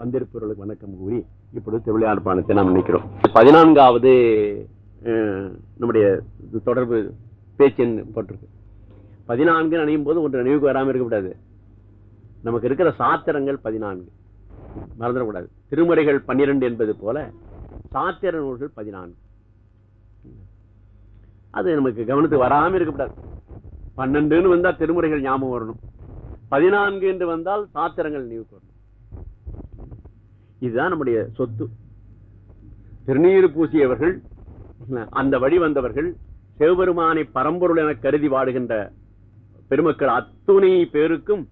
வந்திருப்பவர்களுக்கு வணக்கம் கூறி இப்பொழுது திருவிளையாடப்பானத்தை நாம் நினைக்கிறோம். பதினான்காவது நம்முடைய தொடர்பு பேச்சின் போட்டிருக்கு. பதினான்கு நினையும் போது ஒன்று நினைவுக்கு வராமல் இருக்கக்கூடாது நமக்கு இருக்கிற சாத்திரங்கள் பதினான்கு. மறந்துடக்கூடாது. திருமுறைகள் பன்னிரெண்டு என்பது போல சாத்திர நூல்கள் பதினான்கு. அது நமக்கு கவனத்துக்கு வராமல் இருக்கக்கூடாது பன்னெண்டுன்னு வந்தால் திருமுறைகள் ஞாபகம் வரணும். பதினான்கு என்று வந்தால் சாத்திரங்கள் நினைவுக்கு வரணும். இதுதான் நம்முடைய சொத்து. திருநீர் பூசியவர்கள் அந்த வழி வந்தவர்கள் சிவபெருமானை பரம்பொருள் என கருதி வாடுகின்ற பெருமக்கள் அத்துணை பேருக்கும்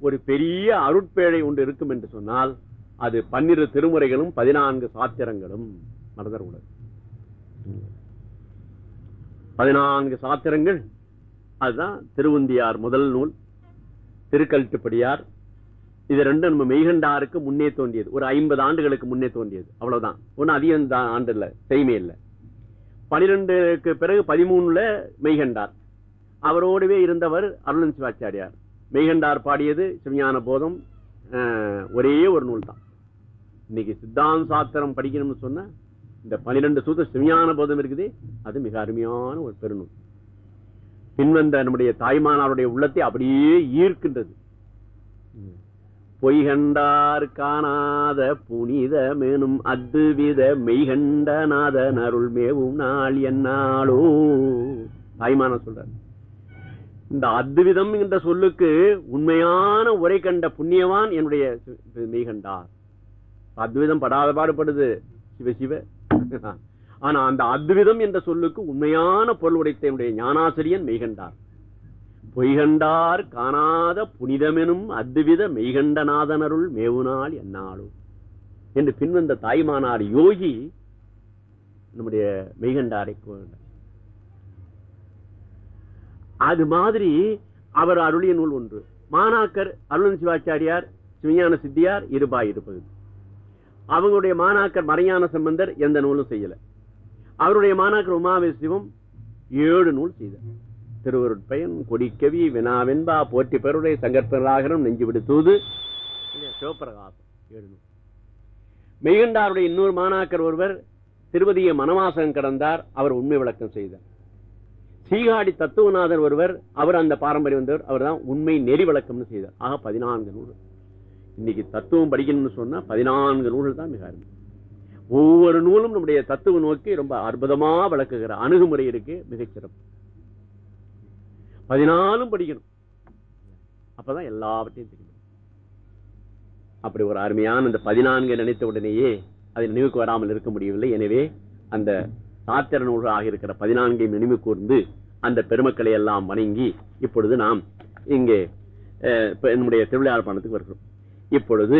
ஒரு பெரிய அருட்பேழை ஒன்று இருக்கும் என்று சொன்னால் அது பன்னிரு திருமுறைகளும் பதினான்கு சாத்திரங்களும் மறந்துடக்கூடாது பதினான்கு சாத்திரங்கள் அதுதான் திருவுந்தியார் முதல் நூல் திருக்கல்ட்டுப்படியார் இது ரெண்டும் நம்ம மெய்கண்டாருக்கு முன்னே தோன்றியது. ஒரு ஐம்பது ஆண்டுகளுக்கு முன்னே தோன்றியது. அவ்வளவுதான். ஒன்னும் அதிகம் தான் ஆண்டு இல்ல. செய்மை இல்லை. பனிரெண்டுக்கு பிறகு பதிமூணுல மெய்கண்டார். அவரோடவே இருந்தவர் அருளன் சிவாச்சாரியார். மெய்கண்டார் பாடியது சிவஞான போதம் அஹ், ஒரே ஒரு நூல் தான் இன்னைக்கு சித்தாந்த சாத்திரம் படிக்கணும்னு சொன்னா இந்த பனிரெண்டு சூத்த சிவஞான போதம் இருக்குது. அது மிக அருமையான ஒரு பெருநூல். பின்வந்த நம்முடைய தாய்மானாருடைய உள்ளத்தை அப்படியே ஈர்க்கின்றது. பொய்கண்டார் காணாத புனித மேனும் அத்துவித மெய்கண்டநாதன் அருள் மேவும் நாள் என்னாலோ. தாய்மான சொல்றார். இந்த அத்துவிதம் என்ற சொல்லுக்கு உண்மையான உரை கண்ட புண்ணியவான் என்னுடைய மெய்கண்டார். அத்விதம் படாத பாடுபடுது. சிவ சிவ. ஆனா அந்த அத்விதம் என்ற சொல்லுக்கு உண்மையான பொருள் உடைத்த என்னுடைய ஞானாசிரியன் மெய்கண்டார். பொய்கண்டார் காணாத புனிதமெனும் அத்வித மெய்கண்டநாதனருள் மேவுநாள் என்னாலும் என்று பின்வந்த தாய்மானார் யோகி நம்முடைய மெய்கண்டாரை அது மாதிரி அவர் அருளிய நூல் ஒன்று. மாணாக்கர் அருளன் சிவாச்சாரியார் சிவஞான சித்தியார் இருபாய் இருப்பது அவங்களுடைய மாணாக்கர் மறையான சம்பந்தர் எந்த நூலும் செய்யல. அவருடைய மாணாக்கர் உமாவே சிவம் ஏழு நூல் செய்தார். திருவருட்பயன் கொடிக்கவி வினாவென்பா போற்றி பெருடைய சங்கற்பராகரம் நெஞ்சு விடுத்தூது ஏழு நூல் மெய்கண்டாருடைய இன்னொரு மாணாக்கர் ஒருவர் திருவதிய மனவாசகம் கடந்தார் அவர் உண்மை விளக்கம் செய்தார். சீகாடி தத்துவநாதர் ஒருவர் அவர் அந்த பாரம்பரியம் வந்தவர் அவர் தான் உண்மை நெறி விளக்கம்னு செய்தார். ஆக பதினான்கு நூல் இன்னைக்கு தத்துவம் படிக்கணும்னு சொன்னா பதினான்கு நூல்கள் தான் மிக அருமை. ஒவ்வொரு நூலும் நம்முடைய தத்துவ நோக்கி ரொம்ப அற்புதமா விளக்குகிற அணுகுமுறை இருக்கு மிகச்சிறப்பு பதினாலும் படிக்கணும். அப்பதான் எல்லாவற்றையும் தெரியும் அப்படி ஒரு அருமையான அந்த பதினான்கு நினைத்த உடனேயே அதில் நினைவுக்கு வராமல் இருக்க முடியவில்லை. எனவே அந்த சாத்திர நூல்கள் ஆகியிருக்கிற பதினான்கையும் நினைவு கூர்ந்து அந்த பெருமக்களை எல்லாம் வணங்கி இப்பொழுது நாம் இங்கே அஹ், நம்முடைய திருவிழா பணத்துக்கு வருகிறோம். இப்பொழுது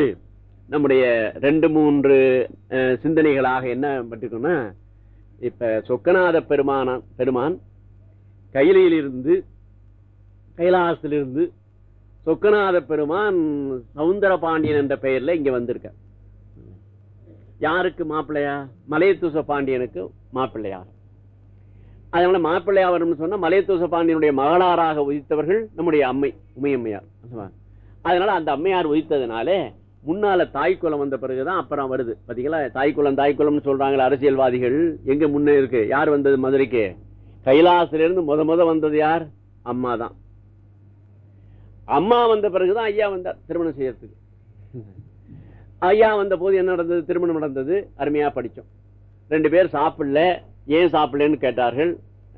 நம்முடைய ரெண்டு மூன்று அஹ், சிந்தனைகளாக என்ன பட்டிருக்கோம்னா இப்ப சொக்கநாத பெருமான பெருமான் கையிலிருந்து கைலாசத்திலிருந்து சொக்கநாத பெருமான் சவுந்தர பாண்டியன் என்ற பெயர்ல இங்க வந்திருக்க யாருக்கு மாப்பிள்ளையா? மலையத்தூச பாண்டியனுக்கு மாப்பிள்ளையார். அதனால மாப்பிள்ளையா வரும்னு சொன்னா மலையத்தூச பாண்டியனுடைய மகளாராக உதித்தவர்கள் நம்முடைய அம்மை உமையம்மையார். அதனால அந்த அம்மையார் உதித்ததுனாலே முன்னால தாய்க்குளம் வந்த பிறகுதான் அப்புறம் வருது. பாத்தீங்களா? தாய்க்குளம் தாய்க்குளம்னு சொல்றாங்களே அரசியல்வாதிகள். எங்க முன்னே இருக்கு? யார் வந்தது மதுரைக்கு? கைலாசிலிருந்து முத முத வந்தது யார்? அம்மா தான் அம்மா வந்த பிறகுதான் ஐயா வந்தார் திருமணம் செய்யறதுக்கு. ஐயா வந்த போது என்ன நடந்தது? திருமணம் நடந்தது. அருமையா படித்தோம் ரெண்டு பேர் சாப்பிடல. ஏன் சாப்பிடலன்னு கேட்டார்கள்.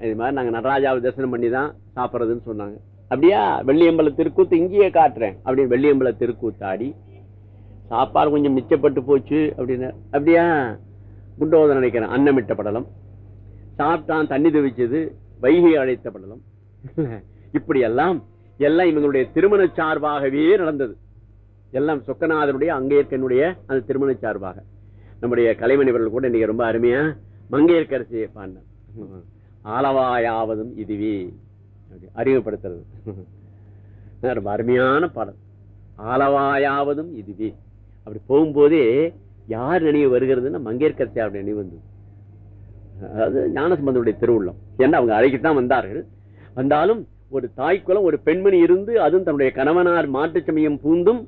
இது மாதிரி நாங்கள் நடராஜாவை தரிசனம் பண்ணி தான் சாப்பிட்றதுன்னு சொன்னாங்க. அப்படியா? வெள்ளியம்பல திருக்கூத்து இங்கேயே காட்டுறேன். அப்படின்னு வெள்ளியம்பல திருக்கூத்தாடி சாப்பாடு கொஞ்சம் மிச்சப்பட்டு போச்சு அப்படின்னு. அப்படியா? குண்டோதன் நினைக்கிறேன் அன்னமிட்ட படலம். சாப்பிட்டான் தண்ணி துவிச்சது வைகை அழைத்த படலம். இப்படியெல்லாம் எல்லாம் இவங்களுடைய திருமண சார்பாகவே நடந்தது. எல்லாம் சொக்கநாதனுடைய அங்கேற்கனுடைய அந்த திருமண சார்பாக. நம்முடைய கலைமணிவர்கள் கூட இன்னைக்கு ரொம்ப அருமையா மங்கையர்கரசியை பாடினார். ஆலவாயாவதும் இதுவே. அறிமுகப்படுத்துறது. ரொம்ப அருமையான பாடல். ஆலவாயாவதும் இதுவே. அப்படி போகும்போதே யார் நினைவு வருகிறதுன்னா மங்கையர்கரசி நினைவு வந்தது. அதாவது ஞானசம்பந்தனுடைய திருவுள்ளம். ஏன்னா அவங்க அழைக்கத்தான் வந்தார்கள். வந்தாலும் ஒரு தாய்க்குலம் ஒரு பெண்மணி இருந்து அதுவும் தன்னுடைய கணவனார் மாற்றுச் சமயம் பூந்தும்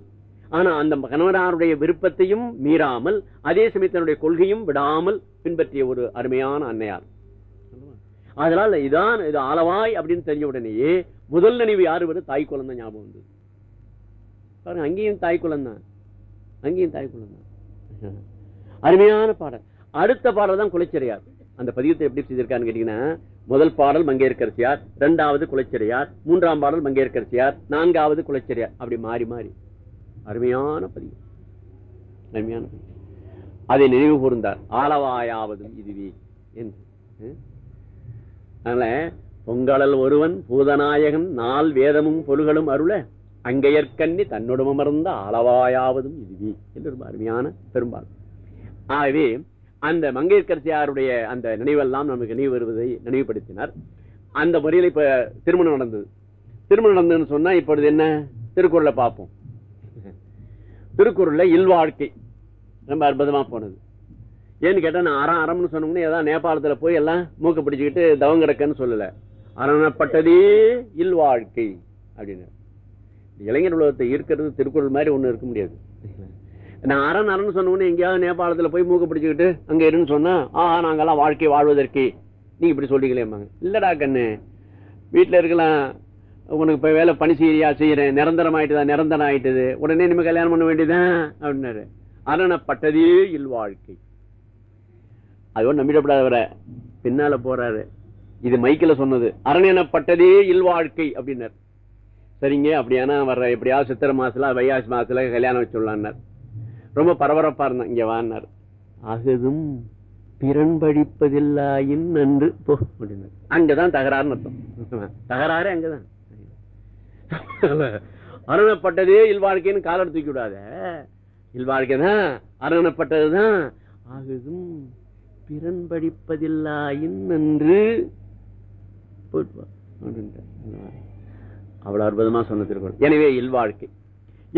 ஆனா அந்த கணவனாருடைய விருப்பத்தையும் மீறாமல் அதே சமயத்தினுடைய கொள்கையும் விடாமல் பின்பற்றிய ஒரு அருமையான அன்னையார். அதனால இதான் இது ஆளவாய் அப்படின்னு தெரிஞ்ச உடனேயே முதல் நினைவு யாரு வரும் தாய் தான் ஞாபகம் வந்தது. பாருங்க அங்கேயும் தாய் குழந்தை அங்கேயும் தாய் குழந்தை அருமையான பாடல். அடுத்த பாடல் தான் குலைச்சரியார் அந்த பதியத்தை எப்படி செய்திருக்கான்னு கேட்டீங்கன்னா முதல் பாடல் மங்கையர்கரசியார் இரண்டாவது குலைச்சரியார் மூன்றாம் பாடல் மங்கையர்கரசியார் நான்காவது குலைச்சரியார் அப்படி மாறி மாறி. அருமையான பதிவு. அருமையான பதிவு. அதை நினைவு கூர்ந்தார். ஆளவாயாவதும் இதுவே என்று. அதனால பொங்கலல் ஒருவன் பூதநாயகன் நாள் வேதமும் பொருள்களும் அருள அங்கையற்கண்ணி தன்னுடன் அமர்ந்த அளவாயாவதும் இதுவே என்று ரொம்ப அருமையான பெரும்பாலும் ஆகவே அந்த மங்கையர்கரசியாருடைய அந்த நினைவெல்லாம் நமக்கு நினைவு வருவதை நினைவுபடுத்தினார். அந்த முறையில் இப்ப திருமணம் நடந்தது. திருமணம் நடந்ததுன்னு சொன்னா இப்பொழுது என்ன? திருக்குறளை பார்ப்போம். திருக்குறள்ல இல்வாழ்க்கை ரொம்ப அற்புதமா போனது. ஏன்னு கேட்டா நான் அறம் அறம்னு சொன்னோம்னா ஏதாவது நேபாளத்துல போய் எல்லாம் மூக்க பிடிச்சுக்கிட்டு தவம் கிடக்கன்னு சொல்லல. அரணப்பட்டதே இல்வாழ்க்கை அப்படின்னு இளைஞர் உலகத்தை ஈர்க்கிறது திருக்குறள் மாதிரி ஒண்ணு இருக்க முடியாது. நான் அரண் அரண் சொன்னோன்னு எங்கேயாவது நேபாளத்துல போய் மூக்க பிடிச்சுக்கிட்டு அங்க இருன்னு சொன்னா ஆஹா நாங்கெல்லாம் வாழ்க்கை வாழ்வதற்கு. நீ இப்படி சொல்லிக்கலேம்பாங்க. இல்லடா கண்ணு வீட்டுல இருக்கலாம். உனக்கு இப்ப வேலை பணி செய்யா செய்யறேன் நிரந்தரம் ஆயிட்டுதான் நிரந்தரம் ஆயிட்டது. உடனே நம்ம கல்யாணம் பண்ண வேண்டியதான் அப்படின்னாரு. அரணப்பட்டதே இல்வாழ்க்கை அதுவும் நம்பிடப்படாதவர பின்னால போறாரு. இது மைக்கில் சொன்னது. அரணப்பட்டதே இல்வாழ்க்கை அப்படின்னார். சரிங்க அப்படியானா வர்ற எப்படியாவது சித்திரை மாசத்துல வைகாசி மாசத்துல கல்யாணம் வச்சுடலான்னார். ரொம்ப பரபரப்பா இருந்தான். இங்க வான்னார். அகுதும் பிறன்பழிப்பதில்லாயின் நன்று. போ அப்படின்னார். அங்கதான் தகராறுன்னு அர்த்தம். தகராறு அங்கதான். அருணப்பட்டதே இல்வாழ்க்கைன்னு காலர் தூக்கி விடாத. இல்வாழ்க்கை தான் அருணப்பட்டதுதான் ஆகுதும் பிறன் படிப்பதில்லாயின் நன்று. அவ்வளவு அற்புதமா சொன்ன திருக்குறள். எனவே இல்வாழ்க்கை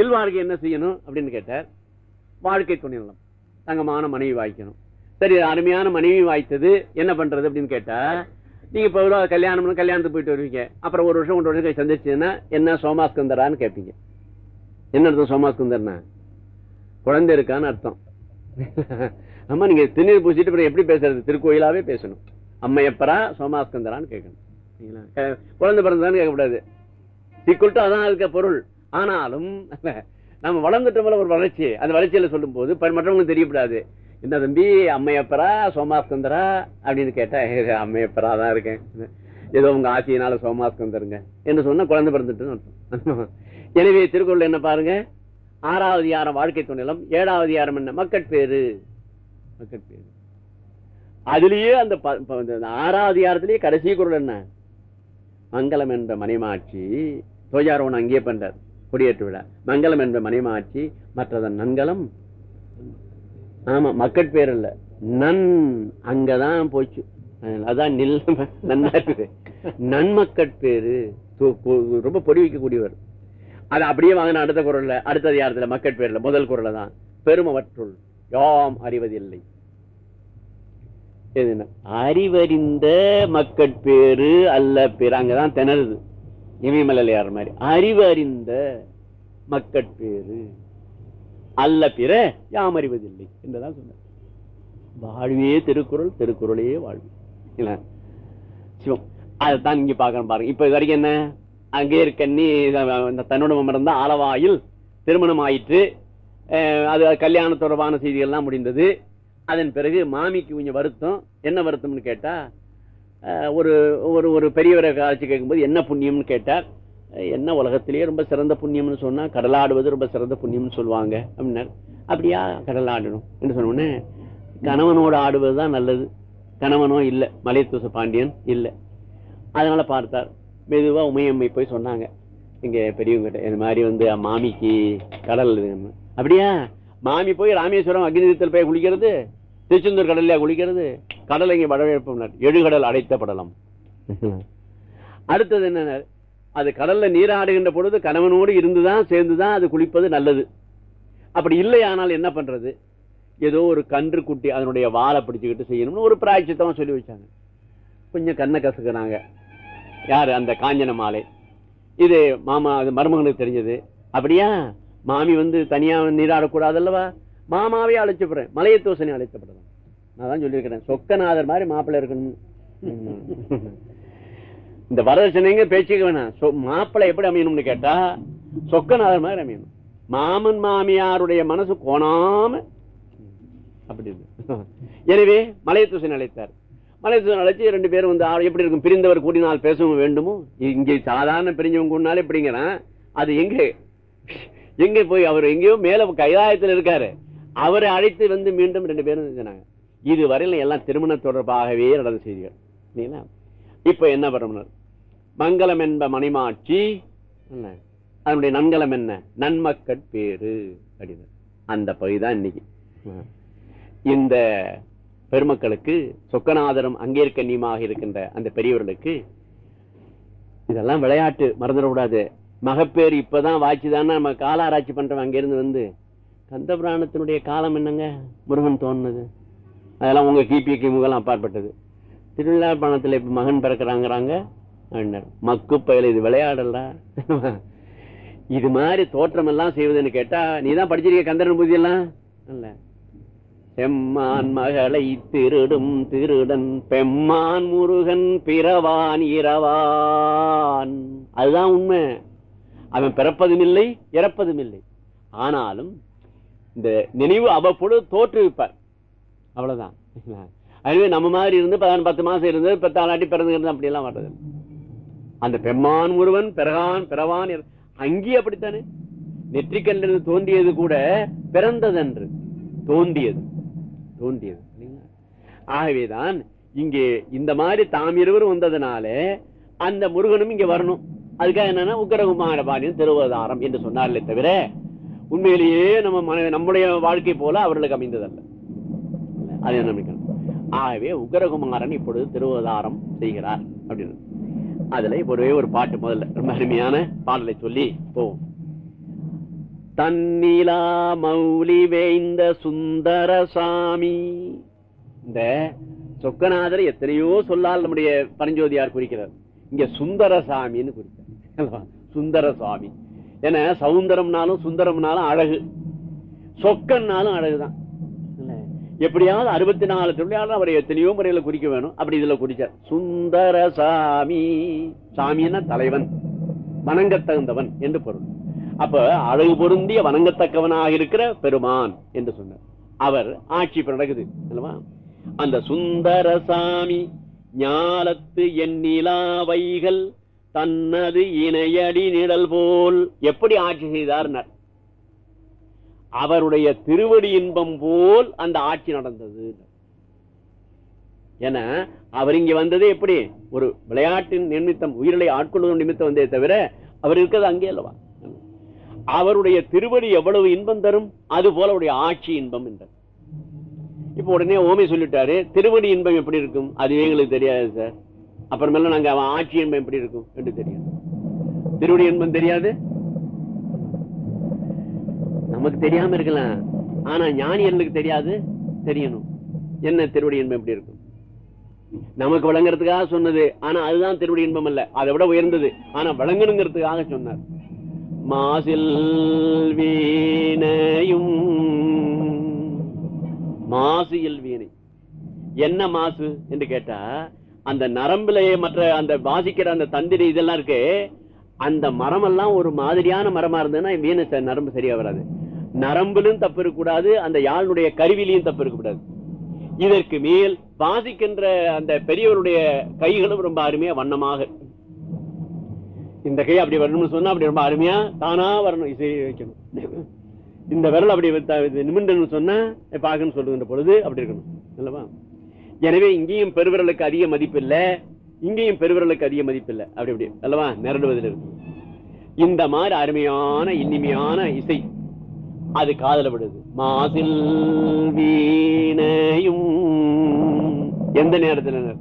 இல்வாழ்க்கை என்ன செய்யணும் அப்படின்னு கேட்டார். வாழ்க்கை துணை நலம் தங்கமான மனைவி வாய்க்கணும். சரி அருமையான மனைவி வாய்த்தது. என்ன பண்றது அப்படின்னு கேட்டா நீங்க இப்ப ஒரு கல்யாணம் கல்யாணத்துக்கு போயிட்டு வருவீங்க. அப்புறம் ஒரு வருஷம் ஒன்று வருஷம் சந்திச்சுன்னா என்ன சோமாஸ்கந்தரான்னு கேட்பீங்க என்ன அர்த்தம் சோமாஸ்கந்தர்னா குழந்தை இருக்கான்னு அர்த்தம். அம்மா நீங்க திருநீர் பூசிட்டு அப்புறம் எப்படி பேசுறது? திருக்கோயிலாவே பேசணும். அம்மையப்பரா சோமாஸ்கந்தரான்னு கேட்கணும் குழந்தை பிறந்தான்னு கேட்கக்கூடாது. சிக்குல்ட்டு அதான் இருக்க பொருள். ஆனாலும் நம்ம வளர்ந்துட்டோம்ல ஒரு வளர்ச்சி அந்த வளர்ச்சியில சொல்லும் போது மற்றவங்களுக்கு தெரியப்படாது. என்ன தம்பி அம்மையப்பரா சோமாஸ்கந்தரா? அப்படின்னு கேட்டா அம்மையப்பரா தான் இருக்கேன். ஏதோ உங்க ஆசையினால சோமாஸ்கந்தருங்க. என்று சொன்னா குழந்தை பிறந்துட்டுன்னு எனவே திருக்குறள் என்ன பாருங்க? ஆறாவது யாரம் வாழ்க்கை துணிலம் ஏழாவது யாரம் என்ன? மக்கட்பேரு மக்கட்பேரு அதுலயே அந்த ப- ஆறாவது யாரத்திலேயே கடைசி குரல் என்ன? மங்களம் என்ற மணிமாட்சி. தோஜாரோன் அங்கேயே பண்றார். கொடியேற்று விழா மங்களம் என்ற மனைமாட்சி மற்றதன் நன்கலம்? ஆமா மக்கள் பேர் இல்ல. நன் அங்கதான் போச்சு. அதான் நில் நன்னா இருக்குது நன்மக்கட் பேரு ரொம்ப பொடி வைக்கக்கூடியவர். அது அப்படியே வாங்கின அடுத்த குரல்ல அடுத்த அதிகாரத்துல மக்கள் பேர்ல முதல் குரல்ல தான். பெருமவற்றுள் யாம் அறிவதில்லை. அறிவறிந்த என்ன? பேரு அல்ல பேரு அங்கதான் திணறுது. இமயமலையார் மாதிரி. அறிவறிந்த மக்கட்பேறு அல்ல பிற யாம் அறிவதில்லை என்றுதான் சொன்னார். வாழ்வே திருக்குறள் திருக்குறளே வாழ்வு. சிவம் அதைத்தான் இங்க பாக்கணும் பாருங்க. இப்ப இது வரைக்கும் என்ன? அங்கே இருக்க நீ தன்னோட ஆலவாயில் திருமணம் ஆயிற்று. அது கல்யாண தொடர்பான செய்திகள்லாம் முடிந்தது. அதன் பிறகு மாமிக்கு கொஞ்சம் வருத்தம். என்ன வருத்தம்னு கேட்டா ஒரு ஒரு ஒரு பெரியவரை காட்சி கேட்கும்போது என்ன புண்ணியம்னு கேட்டார் என்ன உலகத்திலேயே ரொம்ப சிறந்த புண்ணியம்னு சொன்னா கடலாடுவது ரொம்ப சிறந்த புண்ணியம்னு சொல்லுவாங்க அப்படின்னார் அப்படியா கடலாடணும் என்று சொன்ன உடனே கணவனோட ஆடுவது தான் நல்லது. கணவனோ இல்லை மலையத்தூச பாண்டியன் இல்லை. அதனால பார்த்தார். மெதுவா உமையம்மை போய் சொன்னாங்க. இங்க பெரியவங்கிட்ட இந்த மாதிரி வந்து மாமிக்கு கடல். அப்படியா? மாமி போய் ராமேஸ்வரம் அக்னிதத்தில் போய் குளிக்கிறது திருச்செந்தூர் கடல்ல குளிக்கிறது? கடல் இங்க வரவேற்பு எழுகடல் அடைத்த படலம் அடுத்தது என்ன அது கடல்ல நீராடுகின்ற பொழுது கணவனோடு இருந்துதான் சேர்ந்துதான் அது குளிப்பது நல்லது. அப்படி இல்லை ஆனால் என்ன பண்றது? ஏதோ ஒரு கன்று குட்டி அதனுடைய வாழை பிடிச்சுக்கிட்டு செய்யணும்னு ஒரு பிராய்ச்சித்தமா சொல்லி வச்சாங்க. கொஞ்சம் கண்ணை கசக்குனாங்க யாரு? அந்த காஞ்சன மாலை. இது மாமா அது மருமகனுக்கு தெரிஞ்சது. அப்படியா? மாமி வந்து தனியா நீராடக்கூடாது அல்லவா மாமாவே அழைச்சப்படுறேன் மலையத்தோசனை அழைச்சப்படுறேன் நான் தான் சொல்லியிருக்கிறேன். சொக்கநாதர் மாதிரி மாப்பிள்ளை இருக்கணும் இந்த வரதட்சணைங்க பேச்சுக்க வேணாம். சொ- மாப்பிள்ளை எப்படி அமையணும்னு கேட்டா சொக்கநாதர் மாதிரி அமையணும். மாமன் மாமியாருடைய மனசு கோணாம. அப்படி எனவே மலையத்தூசன் அழைத்தார். மலையத்தூசன் அழைச்சு ரெண்டு பேரும் வந்து எப்படி இருக்கும் பிரிந்தவர் கூடினால் பேசவும் வேண்டுமோ? இங்கே சாதாரண பிரிஞ்சவங்க கூடினாலே எப்படிங்கிறான்? அது எங்க? எங்க போய் அவர் எங்கேயோ மேல கைதாயத்தில் இருக்காரு. அவரை அழைத்து வந்து மீண்டும் ரெண்டு பேரும் சொன்னாங்க. இதுவரையில் எல்லாம் திருமண தொடர்பாகவே நடந்த செய்திகள். இல்லைங்களா? இப்ப என்ன பண்ணணும்? மங்களம் என்ப மணிமாட்சி? அதனுடைய நன்கலம் என்ன? நன்மக்கள் பேரு அப்படின்னு. அந்த பகுதி தான் இன்னைக்கு இந்த பெருமக்களுக்கு சொக்கநாதரும் அங்கேற்கண்ணியமாக இருக்கின்ற அந்த பெரியவர்களுக்கு இதெல்லாம் விளையாட்டு மறந்துடக்கூடாது. மகப்பேறு இப்பதான் வாய்ச்சுதானே நம்ம கால ஆராய்ச்சி பண்றோம் அங்கிருந்து வந்து கந்த புராணத்தினுடைய காலம் என்னங்க? முருகன் தோணுனது அதெல்லாம் உங்க கிபி கிமுகெல்லாம் அப்பாற்பட்டது. திருவிழா பணத்துல இப்ப மகன் பிறக்கிறாங்கிறாங்க. மக்கு பயல இது விளையாடல இது மாதிரி தோற்றம் எல்லாம் செய்வதுன்னு கேட்டா நீ தான் படிச்சிருக்க கந்தரன் பூஜை எல்லாம் இல்ல. செம்மான் மகளை திருடும் திருடன் பெம்மான் முருகன் பிறவான் இரவான். அதுதான் உண்மை. அவன் பிறப்பதும் இல்லை இறப்பதும் இல்லை ஆனாலும் இந்த நினைவு அவ்வப்பொழுது தோற்றுவிப்பார். அவ்வளவுதான். அதுவே நம்ம மாதிரி இருந்து பத்து மாசம் இருந்து பத்தாளாட்டி பிறந்து இருந்து அப்படி எல்லாம் வர்றது அந்த பெம்மான் ஒருவன் பிறகான் பிறவான் அங்கே அங்கேயும் அப்படித்தானே? நெற்றிக்கல்லிருந்து தோன்றியது கூட பிறந்ததன்று. தோன்றியது. தோன்றியது ஆகவேதான் இங்கே இந்த மாதிரி தாம் இருவரும் வந்ததுனால அந்த முருகனும் இங்க வரணும். அதுக்காக என்னன்னா உக்கரகுமார பாணியம் திருவதாரம் என்று சொன்னார்களே தவிர உண்மையிலேயே நம்ம நம்முடைய வாழ்க்கை போல அவர்களுக்கு அமைந்ததல்ல. அதை நம்பிக்கணும் ஆகவே உக்கரகுமாரன் இப்பொழுது திருவதாரம் செய்கிறார் அப்படின்னு. அதுல ஒரே ஒரு பாட்டு முதல்ல. ரொம்ப அருமையான பாடலை சொல்லி போவோம் தன்னிலா மௌலி வேய்ந்த சுந்தர சாமி. இந்த சொக்கநாதர் எத்தனையோ சொல்லால் நம்முடைய பரஞ்சோதியார் குறிக்கிறார். இங்க சுந்தர சாமின்னு குறிக்கிறார். சுந்தர சுவாமி ஏன்னா சவுந்தரம்னாலும் சுந்தரம்னாலும் அழகு. சொக்கன்னாலும் அழகுதான். எப்படியாவது அறுபத்தி நாலு தொழிலாளர் அவரை எத்தனையோ முறையில குறிக்க வேணும். அப்படி இதுல குறிச்சார். சுந்தர சாமி சாமின்னா தலைவன். வணங்கத்தகுந்தவன் என்று பொருள். அப்ப அழகு பொருந்திய வணங்கத்தக்கவனாக இருக்கிற பெருமான் என்று சொன்னார். அவர் ஆட்சி இப்ப நடக்குது அந்த சுந்தர சாமி ஞாலத்து எண்ணிலாவைகள் தன்னது இணையடி நிழல் போல் எப்படி ஆட்சி செய்தார்னார்? அவருடைய திருவடி இன்பம் போல் அந்த ஆட்சி நடந்தது. என அவர் இங்க வந்ததே எப்படி? ஒரு விளையாட்டின் நிமித்தம் உயிரிலை ஆட்கொள்வதன் நிமித்தம் வந்தே தவிர அவர் இருக்கிறது அங்கே அல்லவா? அவருடைய திருவடி எவ்வளவு இன்பம் தரும்? அது போல அவருடைய ஆட்சி இன்பம் என்றார். இப்ப உடனே ஓமி சொல்லிட்டாரு திருவடி இன்பம் எப்படி இருக்கும்? அதுவே எங்களுக்கு தெரியாது சார். அப்புறமேல நாங்க அவன் ஆட்சி இன்பம் எப்படி இருக்கும்? என்று தெரியும் திருவடி இன்பம் தெரியாது. நமக்கு தெரியாம இருக்கலாம். ஆனா ஞானியர்களுக்கு தெரியாது தெரியணும். என்ன திருவடி இன்பம் எப்படி இருக்கும்? நமக்கு விளங்குறதுக்காக சொன்னது ஆனா அதுதான் திருவடி இன்பம் அல்ல. அதை விட உயர்ந்தது. ஆனா விளங்கணுங்கிறதுக்காக சொன்னார். மாசில் வீணையும் மாசியல் வீணை. என்ன மாசு என்று கேட்டா அந்த நரம்புலயே மற்ற அந்த வாசிக்கிற அந்த தந்திரி இதெல்லாம் இருக்கு அந்த மரம் எல்லாம் ஒரு மாதிரியான மரமா இருந்ததுன்னா வீணை ச- நரம்பு சரியா வராது. நரம்பிலும் தப்பு இருக்கக்கூடாது அந்த யாழ்னுடைய கருவிலையும் தப்பு இருக்கக்கூடாது இதற்கு மேல் வாசிக்கின்ற அந்த பெரியவருடைய கைகளும் ரொம்ப அருமையா வண்ணமாக இந்த கை அப்படி வரணும்னு சொன்னா அப்படி ரொம்ப அருமையா தானா வரணும் இசை வைக்கணும். இந்த விரல் அப்படி நிமிண்டன்னு சொன்னா பாக்கன்னு சொல்லுகின்ற பொழுது அப்படி இருக்கணும். அல்லவா? எனவே இங்கேயும் பெருவிரலுக்கு அதிக மதிப்பு இல்ல இங்கேயும் பெருவிரலுக்கு அதிக மதிப்பு இல்ல அப்படி அப்படி. அல்லவா? நிரடுவதில் இருக்கு. இந்த மாதிரி அருமையான இனிமையான இசை அது காதல விடுது. மாசில் வீணையும் எந்த நேரத்துல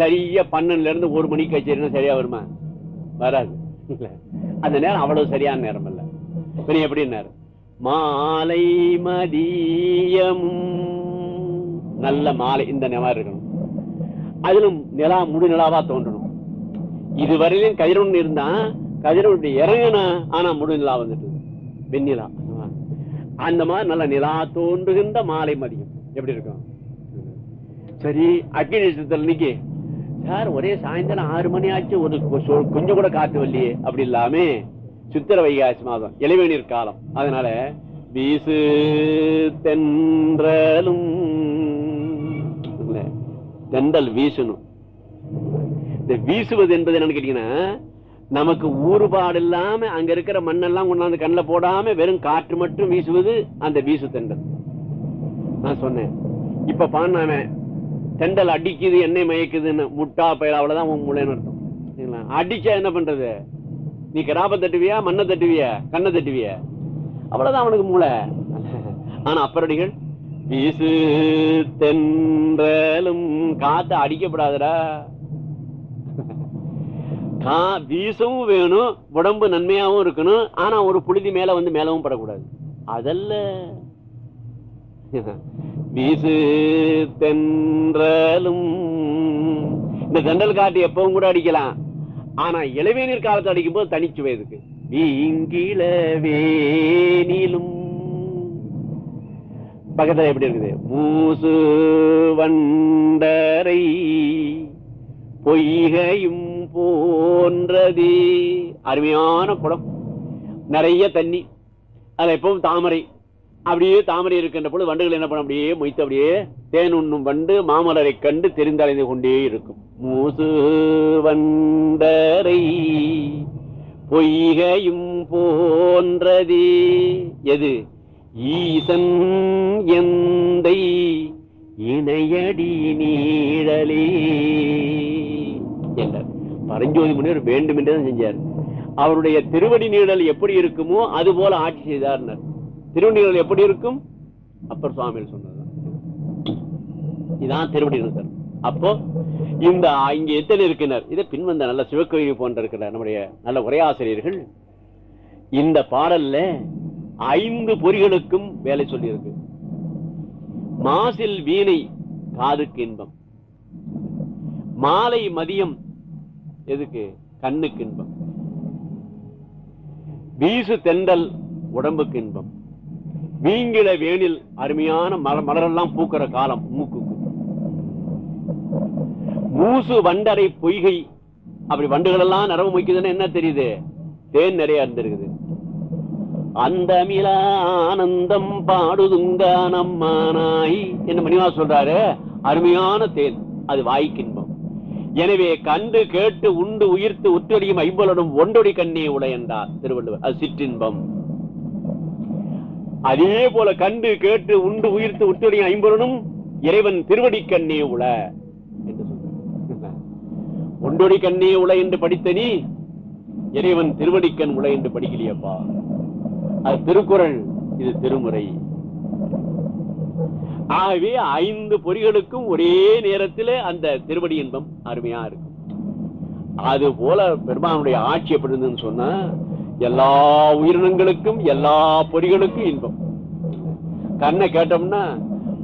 சரியா பன்னெண்டுல இருந்து ஒரு மணிக்கு கச்சேரினா சரியா வருமா? வராது. அந்த நேரம் அவ்வளவு சரியான நேரம் இல்ல. சரி எப்படி நேரம் மாலை மதியமும் நல்ல மாலை. இந்த நிலவா இருக்கணும். அதிலும் நிலா முழு நிலாவா தோன்றணும். இதுவரையிலும் கதிரவன் இருந்தா கதிரவனுடைய இறங்கினா ஆனா முழு நிலா வந்துட்டு வெண்ணிலா. அந்த மாதிரி நல்ல நிலா தோன்றுகின்ற மாலை மதியம். எப்படி இருக்கும்? சரி அக்னி நட்சத்திரம் இன்னைக்கு சார் ஒரே சாயந்தரம் ஆறு மணி ஆச்சு ஒரு கொஞ்சம் கூட காத்து வரலையே. அப்படி இல்லாம சித்திர வைகாசி மாதம் இளவேநீர் காலம். அதனால வீசு தென்றலும். தென்றல் வீசணும். இந்த வீசுவது என்பது என்னன்னு கேட்டீங்கன்னா நமக்கு ஊறுபாடு இல்லாம அங்க இருக்கிற மண்ணெல்லாம் கொண்டாந்து கண்ணில் போடாம வெறும் காற்று மட்டும் வீசுவது அந்த வீசு தெண்டல் நான் சொன்னேன். இப்ப பாடினாமே தெண்டல் அடிக்குது எண்ணெய் மயக்குதுன்னு முட்டா பயிர் அவ்வளவுதான் உன் மூளைன்னு அர்த்தம். அடிச்சா என்ன பண்றது? நீ கிராப தட்டுவியா மண்ணை தட்டுவியா கண்ணை தட்டுவியா? அவ்வளவுதான் அவனுக்கு மூளை. ஆனா அப்பரடிகள் வீசு தென்றலும் காத்து அடிக்கப்படாதடா. கா வீசவும் வேணும் உடம்பு நன்மையாவும் இருக்கணும் ஆனா ஒரு புழுதி மேல வந்து மேலவும் படக்கூடாது. அதல்ல. வீசு தென்றலும். இந்த தென்றல் காட்டு எப்பவும் கூட அடிக்கலாம். ஆனா இளவேநீர் காலத்து அடிக்கும் போது தனிச்சு இதுக்கு வீங்கிலவேனிலும் பக்கத்துல எப்படி இருக்குது? மூசு வண்டரை பொய்கையும் போன்றது. அருமையான குளம். நிறைய தண்ணி. அதுல எப்பவும் தாமரை. அப்படியே தாமரை இருக்கின்ற பொழுது வண்டுகள் என்ன பண்ண அப்படியே மொய்த்து அப்படியே தேன் உண்ணும் வண்டு மாமலரை கண்டு தெரிந்தடைந்து கொண்டே இருக்கும். மூசு வண்டரை பொய்கையும் போன்றது. எது? ஈசன் எந்தை இணையடி நீழலே. பரஞ்சோதி முனிவர் வேண்டும் என்று செஞ்சார். அவருடைய திருவடி நீழல் எப்படி இருக்குமோ அது போல ஆட்சி செய்தார் திருவடி நீழல் எப்படி இருக்கும்? அப்பர் சுவாமிகள் சொன்னதுதான் இதான் திருவடி நீழல் அப்போ இந்த இங்க எத்தனை இருக்கிறார் இதை பின்வந்த நல்ல சிவக்கோயில் போன்ற இருக்கிற நம்முடைய நல்ல உரையாசிரியர்கள் இந்த பாடல்ல ஐந்து பொறிகளுக்கும் வேலை சொல்லியிருக்கு. மாசில் வீணை காதுக்கு இன்பம். மாலை மதியம் எதுக்கு? கண்ணுக்கு இன்பம். வீசு தெண்டல் உடம்புக்கு இன்பம். வீங்கில வேணில் அருமையான மல- மலரெல்லாம் பூக்கிற காலம் மூக்குக்கு. மூசு வண்டரை பொய்கை அப்படி வண்டுகள் எல்லாம் நரவு முக்கியதுன்னு என்ன தெரியுது? தேன் நிறைய இருந்திருக்குது. அந்த ஆனந்தம் பாடுதுங்க நம்மானாய். என்ன மணிவா சொல்றாரு? அருமையான தேன். அது வாய்க்கு எனவே கண்டு கேட்டு உண்டு உயிர்த்து உற்றொடியும் ஐம்பலனும் ஒன்றொடி கண்ணே உடை திருவள்ளுவர். அது சிற்றின்பம். அதே போல கண்டு கேட்டு உண்டு உயிர்த்து உற்றொடியும் ஐம்பலனும் இறைவன் திருவடி கண்ணே உல என்று சொல்றார் ஒன்றொடி கண்ணே உல என்று படித்த நீ இறைவன் திருவடிக்கண் உல என்று படிக்கலையப்பா. அது திருக்குறள் இது திருமுறை. ஆகவே ஐந்து பொறிகளுக்கும் ஒரே நேரத்தில் அந்த திருவடி இன்பம் அருமையா இருக்கும். அது போல பெருமானுடைய ஆட்சி எப்படி இருந்ததுன்னு சொன்னா எல்லா உயிரினங்களுக்கும் எல்லா பொறிகளுக்கும் இன்பம். கண்ணை கேட்டோம்னா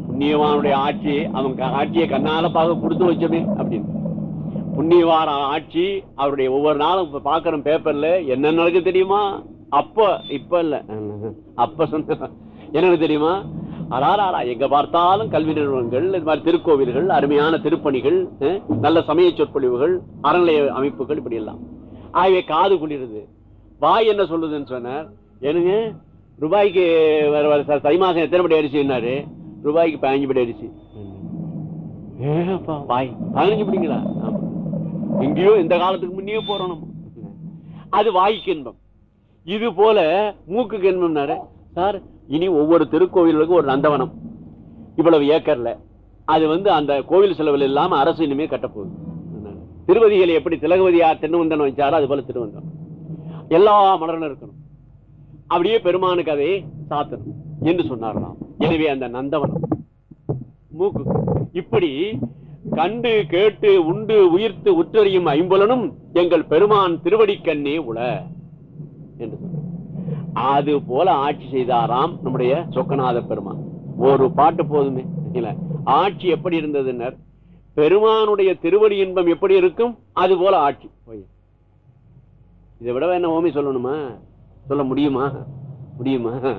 புண்ணியவானுடைய ஆட்சி அவன் ஆட்சியை கண்ணால பார்க்க கொடுத்து வச்சோமே அப்படின்னு. புண்ணியவான ஆட்சி அவருடைய ஒவ்வொரு நாளும் இப்ப பாக்குறோம் பேப்பர்ல என்ன நடக்கு தெரியுமா? அப்ப இப்ப இல்ல. அப்ப சொன்ன என்னன்னு தெரியுமா? அலாரா எங்க பார்த்தாலும் கல்வி நிறுவனங்கள் இது மாதிரி திருக்கோவில்கள் அருமையான திருப்பணிகள் நல்ல சமய சொற்பொழிவுகள் அறநிலைய அமைப்புகள் இப்படி எல்லாம். ஆகவே காது குளிருது வாய் என்ன சொல்லுதுன்னு சொன்னார்? ஏனுங்க ரூபாய்க்கு வர வர சார் தை மாசம் எத்தனை படி அரிசின்னாரு ரூபாய்க்கு பதினஞ்சு படி அரிசி. ஏப்பா வாய் பதினஞ்சு படிங்களா? எங்கேயோ இந்த காலத்துக்கு முன்னே போறோம் நம்ம. அது வாய்க்கு இன்பம். இது போல மூக்குக்கு இன்பம்னாரு. சார் இனி ஒவ்வொரு திருக்கோவிலுக்கும் ஒரு நந்தவனம். இவ்வளவு ஏக்கர்ல. அது வந்து அந்த கோவில் செலவில் இல்லாம அரசு இனிமே கட்டப்போகுது திருவதிகளை எப்படி திலகவதியார் திருவந்தனம் வச்சாரோ அது போல திருவந்தன் எல்லா மலரும் இருக்கணும். அப்படியே பெருமானுக்கு அதை சாத்தணும் என்று சொன்னார்களாம். எனவே அந்த நந்தவனம். மூக்கு. இப்படி கண்டு கேட்டு உண்டு உயிர்த்து உற்றறியும் ஐம்புலனும் எங்கள் பெருமான் திருவடிக்கண்ணே உல என்று சொன்னார். அது போல ஆட்சி செய்தாராம் நம்முடைய சொக்கநாத பெருமான். ஒரு பாட்டு போதுமே. ஆட்சி எப்படி இருந்ததுன்னர்? பெருமானுடைய திருவடி இன்பம் எப்படி இருக்கும்? அது போல ஆட்சி. போய். இதை விட என்ன ஓமி சொல்லணுமா? சொல்ல முடியுமா? முடியுமா?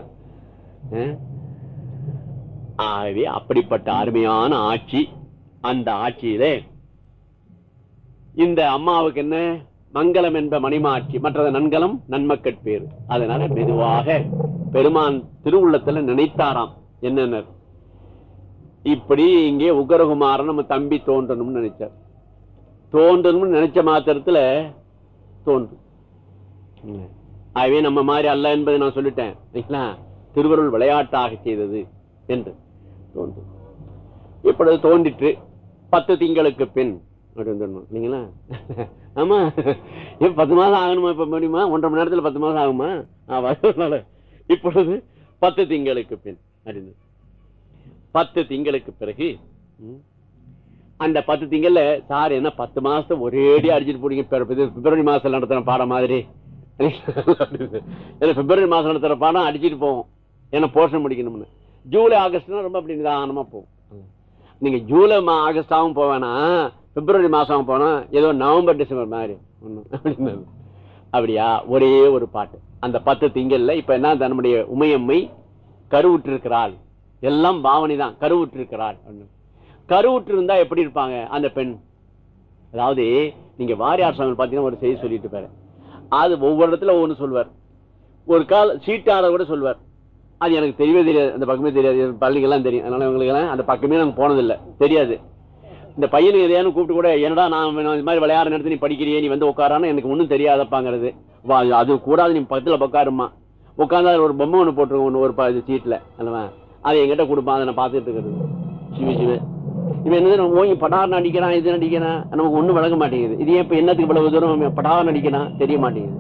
ஆகவே அப்படிப்பட்ட அருமையான ஆட்சி அந்த ஆட்சியிலே. இந்த அம்மாவுக்கு என்ன? மங்களம் என்ப மணிமாட்சி மற்றது நன்கலம் நன்மக்கட்பேர் அதனால மெதுவாக பெருமான் திருவுள்ளத்துல நினைத்தாராம். என்னென்ன? இப்படி இங்கே உகரகுமாரன் நம்ம தம்பி தோன்றணும்னு நினைச்சார். தோன்றணும்னு நினைச்ச மாத்திரத்துல தோன்றும் ஆகவே நம்ம மாதிரி அல்ல என்பதை நான் சொல்லிட்டேன். சரிங்களா? திருவருள் விளையாட்டாக செய்தது என்று தோன்றும் இப்பொழுது தோன்றிற்று பத்து திங்களுக்கு பின் அப்படின்னு சொல்லணும் இல்லைங்களா? ஆமா. ஏன் பத்து மாசம் ஆகணுமா இப்ப முடியுமா? ஒன்றரை மணி நேரத்துல பத்து மாசம் ஆகுமா? அதனால இப்பொழுது பத்து திங்களுக்கு பின் அப்படின்னு. பத்து திங்களுக்கு பிறகு அந்த பத்து திங்கள்ல சார் என்ன பத்து மாசத்தை ஒரேடியா அடிச்சிட்டு போனீங்க. இது பிப்ரவரி மாசம் நடத்துற பாடம் மாதிரி. ஏன்னா பிப்ரவரி மாசம் நடத்துற பாடம் அடிச்சிட்டு போவோம். ஏன்னா போர்ஷன் முடிக்கணும்னு. ஜூலை ஆகஸ்ட்னா ரொம்ப அப்படி நிதானமா போகும் நீங்க ஜூலை ஆகஸ்டாவும் போவேனா? பிப்ரவரி மாதம் போனால் ஏதோ நவம்பர் டிசம்பர் மாதிரி. ஒன்று அப்படியா? ஒரே ஒரு பாட்டு. அந்த பத்து திங்கல்ல இப்போ என்ன? தன்னுடைய உமையம்மை கருவுற்றிருக்கிறாள். எல்லாம் பாவனை தான் கருவுற்றிருக்கிறாள். கருவுற்று இருந்தா எப்படி இருப்பாங்க அந்த பெண்? அதாவது நீங்க வாரியார் சுவாமி பார்த்தீங்கன்னா ஒரு செய்தி சொல்லிட்டு பாரு அது ஒவ்வொரு இடத்துல ஒவ்வொன்று சொல்வார். ஒரு கால் சீட்டாளர் கூட சொல்வார். அது எனக்கு தெரியவே தெரியாது. அந்த பக்கமே தெரியாது. பள்ளிகள்லாம் தெரியும். அதனால இவங்களுக்கெல்லாம் அந்த பக்கமே நாங்கள் போனதில்லை. தெரியாது. இந்த பையனுக்கு எதையானு கூப்பிட்டு கூட என்னடா நான் இந்த மாதிரி விளையாடுற நடத்தி நீ படிக்கிறியே நீ வந்து உட்காரான்னு எனக்கு ஒன்றும் தெரியாதப்பாங்கிறது. வா, அது கூடாது நீ பக்கத்தில் உட்காருமா உட்காந்தா ஒரு பொம்மை ஒன்று போட்டுருவோம் ஒன்று ஒரு இது சீட்டில் அல்லவா? அதை என்கிட்ட கொடுப்பான் அதை நான் பார்த்துட்டு இருக்கிறது. சிவ சிவ. இவன் என்னது ஓங்கி படார் நடிக்கிறான் இது நடிக்கிறான் நமக்கு ஒன்றும் விளங்க மாட்டேங்குது. இது ஏன் என்னத்துக்கு இவ்வளவு தூரம் அவன் படார் நடிக்கிறான் தெரிய மாட்டேங்குது.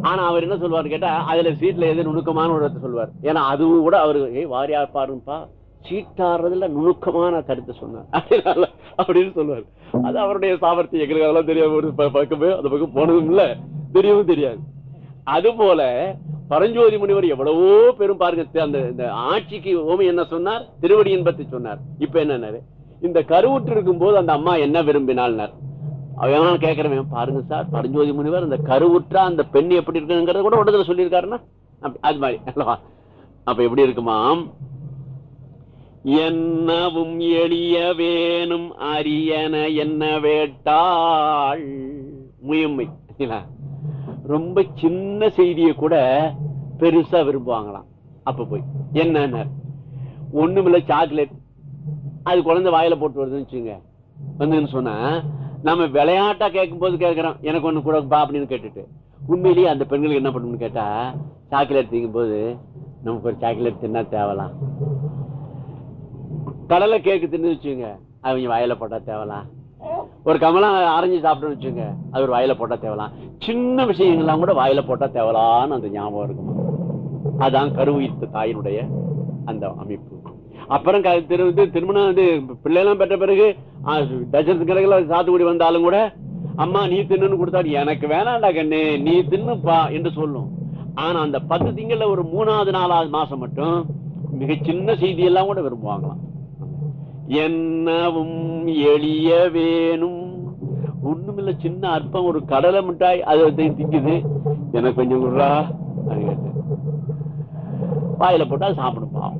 ஆனா அவர் என்ன சொல்வார் கேட்டா அதுல சீட்ல எது நுணுக்கமான ஒரு சொல்வார். ஏன்னா அதுவும் கூட அவரு ஏய் வாரியார் பாருப்பா சீட்டாடுறதுல நுணுக்கமான கருத்து சொன்னார். அதனால அப்படின்னு சொல்லுவார். அது அவருடைய சாமர்த்தியம். எங்களுக்கு அதெல்லாம் தெரியாம ஒரு பக்கமே அந்த பக்கம் போனதும் இல்ல தெரியவும் தெரியாது. அது போல பரஞ்சோதி முனிவர் எவ்வளவோ பெரும் பாருங்க அந்த இந்த ஆட்சிக்கு ஓமி என்ன சொன்னார்? திருவடி இன்பத்தை சொன்னார். இப்ப என்னன்னாரு இந்த கருவுற்று இருக்கும் போது அந்த அம்மா என்ன விரும்பினாள்னார்? அவன் கேட்கிறவன் பாருங்க சார் பரஞ்சோதி முனிவர் அந்த கருவுற்றா அந்த பெண் எப்படி இருக்குங்கிறத கூட உடத்துல சொல்லியிருக்காருன்னா அது மாதிரி அப்ப எப்படி இருக்குமாம்? என்னவும் எளிய வேணும் அரியன என்ன வேட்டாள்? முயம்மை. ரொம்ப சின்ன செய்தியை கூட பெருசா விரும்புவாங்களாம். அப்ப போய். என்ன ஒண்ணுமில்ல சாக்லேட் அது குழந்தை வாயில போட்டு வருதுன்னு வச்சுங்க வந்துன்னு சொன்னா நம்ம விளையாட்டா கேட்கும் போது கேட்கிறோம். எனக்கு ஒண்ணு கூட பா அப்படின்னு கேட்டுட்டு. உண்மையிலேயே அந்த பெண்களுக்கு என்ன பண்ணணும்னு கேட்டா சாக்லேட் திங்கும் போது நமக்கு ஒரு சாக்லேட் தின்னா தேவலாம். கடலை கேக்கு தின்னு வச்சுங்க அவங்க வாயில போட்டா தேவலாம். ஒரு கமலம் ஆரஞ்சு சாப்பிட்டு வச்சுங்க அது ஒரு வாயில போட்டா தேவலாம். சின்ன விஷயங்கள்லாம் கூட வாயில போட்டா தேவலான்னு அந்த ஞாபகம் இருக்கும். அதான் கருவுயிர்த்த தாயினுடைய அந்த அமைப்பு. அப்புறம் க- திரு இது திருமணம் வந்து பிள்ளைலாம் பெற்ற பிறகு டஜன் கணக்கில் சாத்துக்குடி வந்தாலும் கூட அம்மா நீ தின்னு கொடுத்தாரு எனக்கு வேணாண்டா கண்ணு நீ தின்னுப்பா என்று சொல்லும். ஆனா அந்த பத்து திங்கள்ல ஒரு மூணாவது நாலாவது மாசம் மட்டும் மிக சின்ன செய்தியெல்லாம் கூட விரும்புவாங்களாம். என்னவும் எளிய வேணும் ஒண்ணுமில்ல சின்ன அற்பம் ஒரு கடலை மிட்டாய் அது திங்குது எனக்கு கொஞ்சம் விடுறா அது கேட்டு வாயில போட்டா சாப்பிடும் பாவம்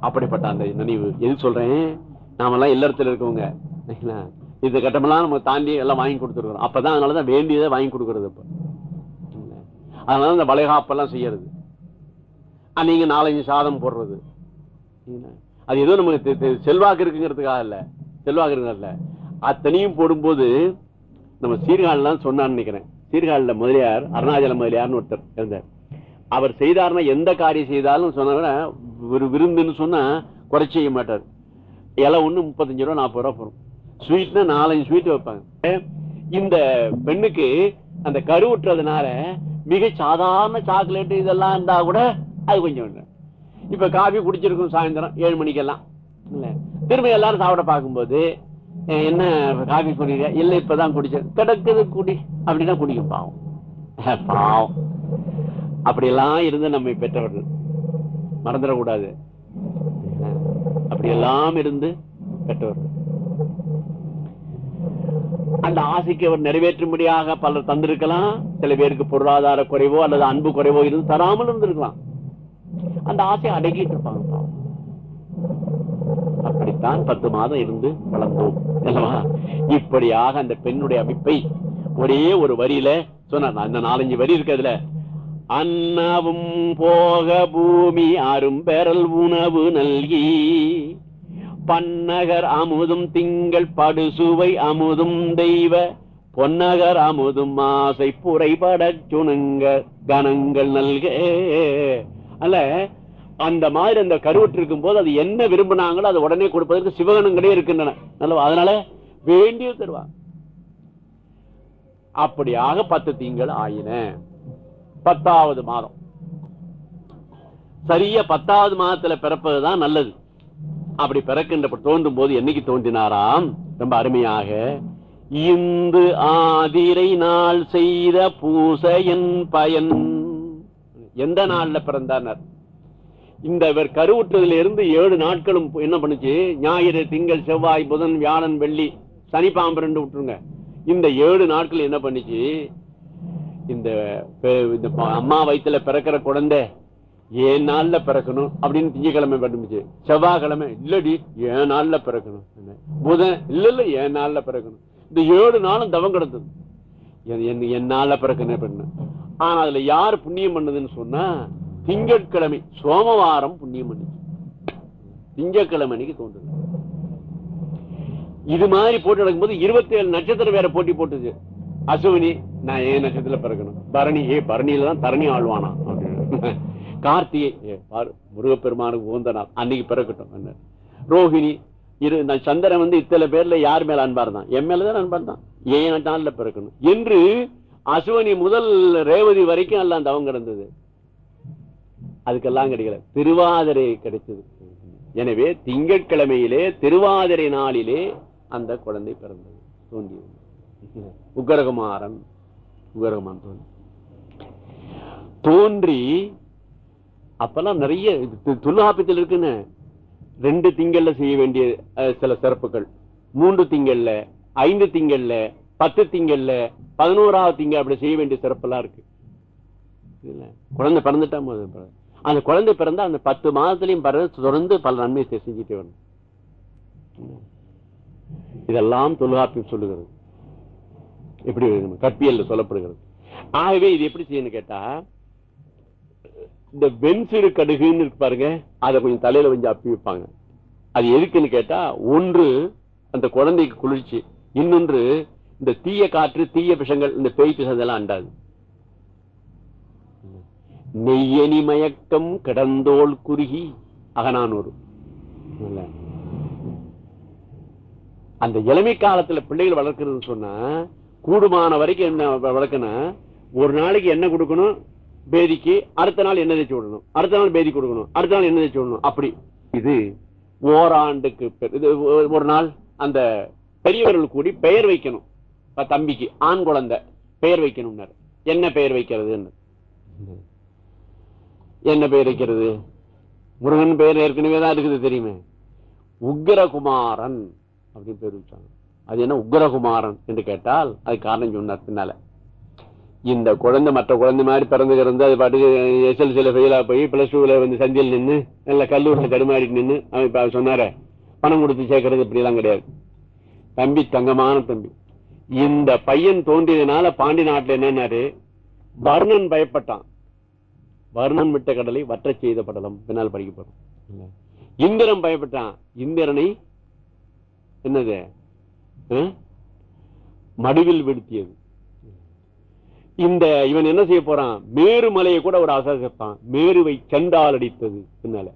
அப்படிப்பட்ட அந்த நினைவு. எது சொல்றேன்? நாமெல்லாம் இல்லறத்துல இருக்கவங்க. இந்த கட்டமெல்லாம் நம்ம தாண்டி எல்லாம் வாங்கி கொடுத்துருக்கோம் அப்பதான் அதனாலதான் வேண்டியதை வாங்கி கொடுக்கறது இப்ப. அதனால இந்த வளைகாப்பெல்லாம் செய்யறது. அஹ் நீங்க நாலஞ்சு சாதம் போடுறது. அது ஏதோ நமக்கு தெ- செல்வாக்கு இருக்குங்கிறதுக்காக இல்ல. செல்வாக்கு இருக்கிறது அத்தனையும் போடும்போது நம்ம சீர்காழிலாம் சொன்னான்னு நினைக்கிறேன். சீர்காழில் முதலியார் அருணாச்சல முதலியார்னு ஒருத்தர் இருந்தார். அவர் செய்தார்னா எந்த காரியம் செய்தாலும் சொன்னா ஒரு விருந்துன்னு சொன்னா குறை செய்ய மாட்டார். இலை ஒண்ணு முப்பத்தஞ்சு ரூபா நாற்பது ரூபா போடும். ஸ்வீட்னா நாலஞ்சு ஸ்வீட் வைப்பாங்க. இந்த பெண்ணுக்கு அந்த கருவுற்றதுனால மிக சாதாரண சாக்லேட் இதெல்லாம் இருந்தா கூட அது கொஞ்சம் இப்ப காபி குடிச்சிருக்கும் சாயந்தரம் ஏழு மணிக்கெல்லாம். இல்ல. திரும்ப எல்லாரும் சாப்பிட பார்க்கும்போது என்ன காபி குடிக்க இல்ல இப்பதான் குடிச்சது கிடக்குது குடி. அப்படின்னா குடிக்கும் பாவம். பாவம். அப்படியெல்லாம் இருந்து நம்மை பெற்றவர்கள். மறந்துடக்கூடாது. அப்படியெல்லாம் இருந்து பெற்றவர்கள். அந்த ஆசைக்கு அவர் நிறைவேற்றும்படியாக பலர் தந்திருக்கலாம். சில பேருக்கு பொருளாதார குறைவோ அல்லது அன்பு குறைவோ இருந்து தராமல் இருந்திருக்கலாம். அந்த ஆசையை அடக்கிட்டு இருப்பாங்க. அப்படித்தான் பத்து மாதம் இருந்து வளர்ந்தோம் அல்லவா? இப்படியாக அந்த பெண்ணுடைய அமைப்பை ஒரே ஒரு வரியில சொன்ன அந்த நாலஞ்சு வரி இருக்கு அதுல. அன்னவும் போக பூமி அரும் பெறல் உணவு நல்கி பன்னகர் அமுதும் திங்கள் படுசுவை அமுதும் தெய்வ பொன்னகர் அமுதும் ஆசை புரைபடச் சுணுங்க கணங்கள் நல்க. அல்ல அந்த மாதிரி அந்த கருவுற்று இருக்கும் போது அது என்ன விரும்பினாங்களோ அதை உடனே கொடுப்பதற்கு சிவகணங்களே இருக்கின்றன. நல்லவா? அதனால வேண்டிய தருவாங்க அப்படியாக பத்து திங்கள் ஆயின. பத்தாவது மாதம். சரியா பத்தாவது மாதத்துல பிறப்பதுதான் நல்லது. அப்படி பிறக்கின்ற தோன்றும் போது என்னைக்கு தோன்றினாராம்? ரொம்ப அருமையாக. இந்து ஆதிரை நாள் செய்த பூசையின் பயன் எந்த நாள்ல பிறந்தார் இந்த இவர் கருவுற்றதுல இருந்து ஏழு நாட்களும் என்ன பண்ணுச்சு? ஞாயிறு திங்கள் செவ்வாய் புதன் வியாழன் வெள்ளி சனி பாம்பு ரெண்டு விட்டுருங்க. இந்த ஏழு நாட்கள் என்ன பண்ணுச்சு? இந்த இந்த அம்மா வயித்துல பிறக்கிற குழந்தை ஏன் நாள்ல பிறக்கணும் அப்படின்னு திங்கக்கிழமை பண்ணுச்சு. செவ்வாய்க்கிழமை இல்லடி ஏன் நாள்ல பிறக்கணும்? புதன் இல்ல இல்ல ஏன் நாள்ல பிறக்கணும்? இந்த ஏழு நாளும் தவம் கிடந்தது. என்- என்- என் நாள்ல பிறக்கணும் அப்படின்னு ஆனா அதுல யார் புண்ணியம் பண்ணுதுன்னு சொன்னா திங்கட்கிழமை சோமவாரம் புண்ணியம் பண்ணுச்சு திங்கட்கிழமை அன்னைக்கு தோன்றுது. இது மாதிரி போட்டு நடக்கும்போது இருபத்தி ஏழு நட்சத்திரம் வேற போட்டி போட்டுச்சு அசுவினி நான் ஏன் நட்சத்திரத்துல பிறக்கணும். பரணி ஏ பரணியில தான் தரணி ஆழ்வானா அப்படின்னு. கார்த்திகை பாரு முருகப்பெருமானுக்கு உகந்த நாள். அன்னைக்கு பிறக்கட்டும் ரோஹிணி இரு நான் சந்திரன் வந்து இத்தனை பேர்ல யார் மேல அன்பார் தான் என் மேலதான் அன்பார் தான் ஏன் நாள்ல பிறக்கணும். என்று அசுவனி முதல் ரேவதி வரைக்கும் எல்லாம் தவம் கிடந்தது அதுக்கெல்லாம் கிடைக்கல. திருவாதிரை கிடைச்சது. எனவே திங்கட்கிழமையிலே திருவாதிரை நாளிலே அந்த குழந்தை பிறந்தது தோன்றியது. உக்ரகுமாரன் உக்ரகுமான் தோன்றி. தோன்றி அப்பெல்லாம் நிறைய இது தொல்காப்பியத்தில் இருக்குன்னு ரெண்டு திங்கள்ல செய்ய வேண்டிய அஹ், சில சிறப்புகள். மூன்று திங்கள்ல ஐந்து திங்கள்ல பத்து திங்கள்ல பதினோராவது திங்க அப்படி செய்ய வேண்டிய சிறப்பெல்லாம் இருக்கு. குழந்தை பிறந்துட்டா போதும் அந்த குழந்தை பிறந்தா அந்த பத்து மாதத்திலையும் பிறகு தொடர்ந்து பல நன்மை செஞ்சுட்டே வரணும். இதெல்லாம் தொல்காப்பியம் சொல்லுகிறது. எப்படி கற்பியல் சொல்லப்படுகிறது. ஆகவே இது எப்படி செய்யணும் கேட்டா இந்த வெண்சிறு கடுகுன்னு இருக்கு பாருங்க அதை கொஞ்சம் தலையில கொஞ்சம் அப்பி வைப்பாங்க. அது எதுக்குன்னு கேட்டா ஒன்று அந்த குழந்தைக்கு குளிர்ச்சி இன்னொன்று இந்த தீய காற்று தீய விஷங்கள் இந்த பேய் பிசதெல்லாம் அண்டாது. நெய்யனி மயக்கம் கிடந்தோள் குறுகி அகனானூர் அந்த இளமை காலத்துல பிள்ளைகள் வளர்க்கறதுன்னு சொன்னா கூடுமான வரைக்கும் என்ன வ- வளர்க்கணும் ஒரு நாளைக்கு என்ன கொடுக்கணும் பேதிக்கு அடுத்த நாள் என்ன தேய்ச்சி விடணும். அடுத்த நாள் பேதி கொடுக்கணும். அடுத்த நாள் என்ன தேய்ச்சி விடணும். அப்படி. இது ஓராண்டுக்கு பெ- இது ஒரு நாள் அந்த பெரியவர்கள் கூடி பெயர் வைக்கணும். தம்பிக்கு ஆண் குழந்தை பெயர் வைக்கணும்னாரு. என்ன பெயர் வைக்கிறதுன்னு? என்ன பெயர் வைக்கிறது? முருகன் பெயர் ஏற்கனவே தான் இருக்குது தெரியுமே. உக்ரகுமாரன் அப்படின்னு பேர் வச்சாங்க. அது என்ன உக்கிரகுமாரன் என்று கேட்டால் அது காரணம் சொன்னார் பின்னால. இந்த குழந்தை மற்ற குழந்தை மாதிரி பிறந்து கிடந்து அது பாட்டுக்கு எஸ்எல்சியில ஃபெயிலா போய் பிளஸ் டூல வந்து சந்தியில் நின்று நல்லா கல்லூரியில் தடுமாறி நின்று அவன் இப்ப சொன்னார பணம் கொடுத்து சேர்க்கறது இப்படி எல்லாம் கிடையாது. தம்பி தங்கமான தம்பி. இந்த பையன் தோன்றியதுனால பாண்டி நாட்டில் என்னன்னாரு? வர்ணன் பயப்பட்டான். வர்ணன் விட்ட கடலை வற்றச் செய்த படலம். பின்னால் படிக்கப்படும். இந்திரன் பயப்பட்டான். இந்திரனை என்னது? மடுவில் வீழ்த்தியது. இந்த இவன் என்ன செய்ய போறான்? மேருமலையை கூட ஒரு அசகத்தான் மேருவை சண்டால் அடித்தது. பின்னால.